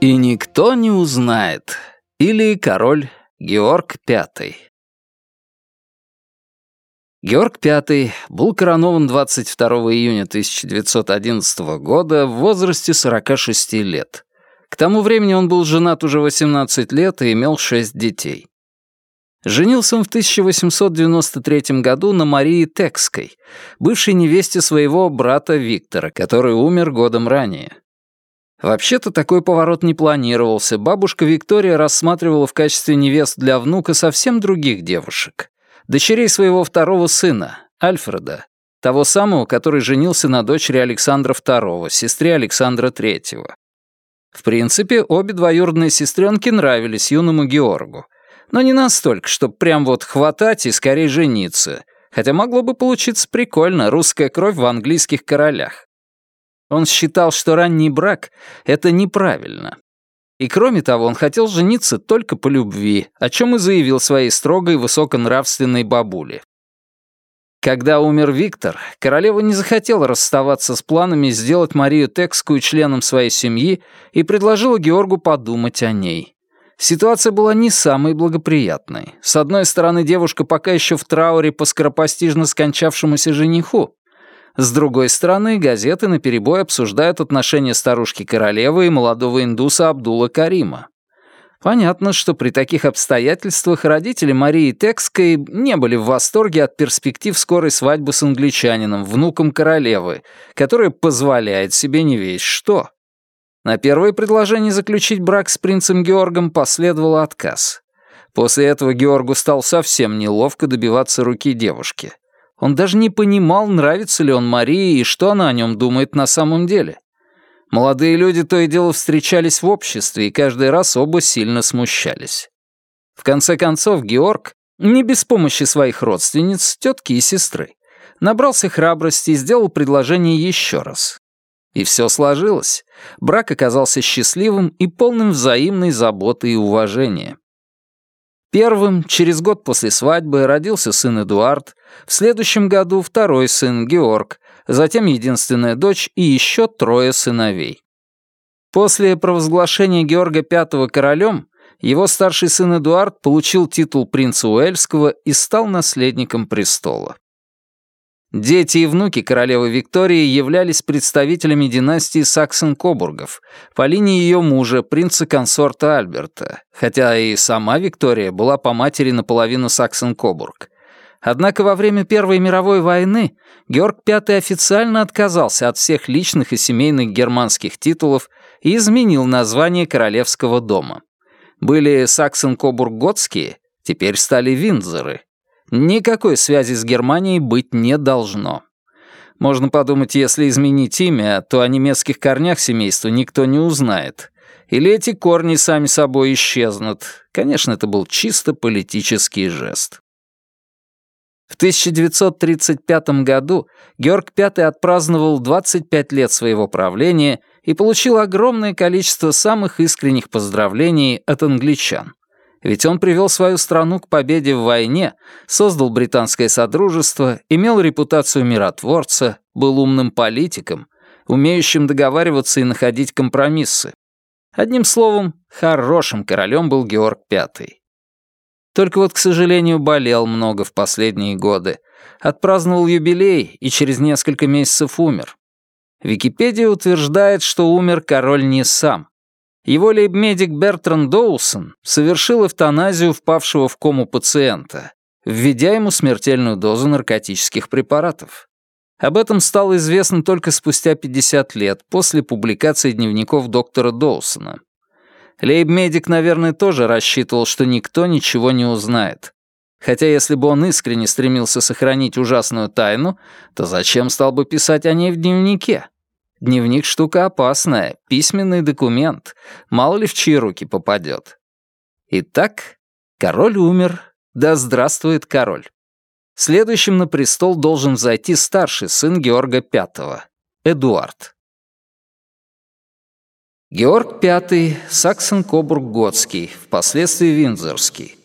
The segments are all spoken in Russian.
И никто не узнает. Или король Георг V. Георг V был коронован 22 июня 1911 года в возрасте 46 лет. К тому времени он был женат уже 18 лет и имел 6 детей. Женился он в 1893 году на Марии Текской, бывшей невесте своего брата Виктора, который умер годом ранее. Вообще-то такой поворот не планировался. Бабушка Виктория рассматривала в качестве невест для внука совсем других девушек. Дочерей своего второго сына, Альфреда, того самого, который женился на дочери Александра II, сестре Александра III. В принципе, обе двоюродные сестренки нравились юному Георгу — но не настолько, чтобы прям вот хватать и скорее жениться. Хотя могло бы получиться прикольно, русская кровь в английских королях. Он считал, что ранний брак — это неправильно. И кроме того, он хотел жениться только по любви, о чем и заявил своей строгой высоконравственной бабуле. Когда умер Виктор, королева не захотела расставаться с планами сделать Марию Текскую членом своей семьи и предложила Георгу подумать о ней. Ситуация была не самой благоприятной. С одной стороны, девушка пока еще в трауре по скоропостижно скончавшемуся жениху. С другой стороны, газеты наперебой обсуждают отношения старушки-королевы и молодого индуса Абдула Карима. Понятно, что при таких обстоятельствах родители Марии Текской не были в восторге от перспектив скорой свадьбы с англичанином, внуком королевы, которая позволяет себе не весь что. На первое предложение заключить брак с принцем Георгом последовал отказ. После этого Георгу стал совсем неловко добиваться руки девушки. Он даже не понимал, нравится ли он Марии и что она о нем думает на самом деле. Молодые люди то и дело встречались в обществе, и каждый раз оба сильно смущались. В конце концов, Георг, не без помощи своих родственниц, тетки и сестры, набрался храбрости и сделал предложение еще раз. И все сложилось. Брак оказался счастливым и полным взаимной заботы и уважения. Первым, через год после свадьбы, родился сын Эдуард, в следующем году второй сын Георг, затем единственная дочь и еще трое сыновей. После провозглашения Георга V королем, его старший сын Эдуард получил титул принца Уэльского и стал наследником престола. Дети и внуки королевы Виктории являлись представителями династии Саксон-Кобургов по линии ее мужа, принца-консорта Альберта, хотя и сама Виктория была по матери наполовину Саксон-Кобург. Однако во время Первой мировой войны Георг V официально отказался от всех личных и семейных германских титулов и изменил название королевского дома. Были Саксон-Кобург-Готские, теперь стали Виндзоры — Никакой связи с Германией быть не должно. Можно подумать, если изменить имя, то о немецких корнях семейства никто не узнает. Или эти корни сами собой исчезнут. Конечно, это был чисто политический жест. В 1935 году Георг V отпраздновал 25 лет своего правления и получил огромное количество самых искренних поздравлений от англичан. Ведь он привел свою страну к победе в войне, создал британское содружество, имел репутацию миротворца, был умным политиком, умеющим договариваться и находить компромиссы. Одним словом, хорошим королем был Георг V. Только вот, к сожалению, болел много в последние годы. Отпраздновал юбилей и через несколько месяцев умер. Википедия утверждает, что умер король не сам. Его лейб-медик Бертран Доусон совершил эвтаназию впавшего в кому пациента, введя ему смертельную дозу наркотических препаратов. Об этом стало известно только спустя 50 лет после публикации дневников доктора Доусона. Лейб-медик, наверное, тоже рассчитывал, что никто ничего не узнает. Хотя если бы он искренне стремился сохранить ужасную тайну, то зачем стал бы писать о ней в дневнике? Дневник — штука опасная, письменный документ. Мало ли в чьи руки попадет. Итак, король умер. Да здравствует король. Следующим на престол должен зайти старший сын Георга V, Эдуард. Георг V, Саксон-Кобург-Готский, впоследствии Виндзорский.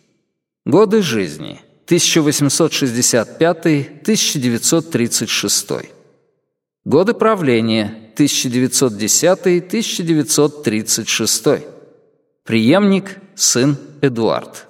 Годы жизни 1865-1936. Годы правления 1910-1936. Приемник — сын Эдуард.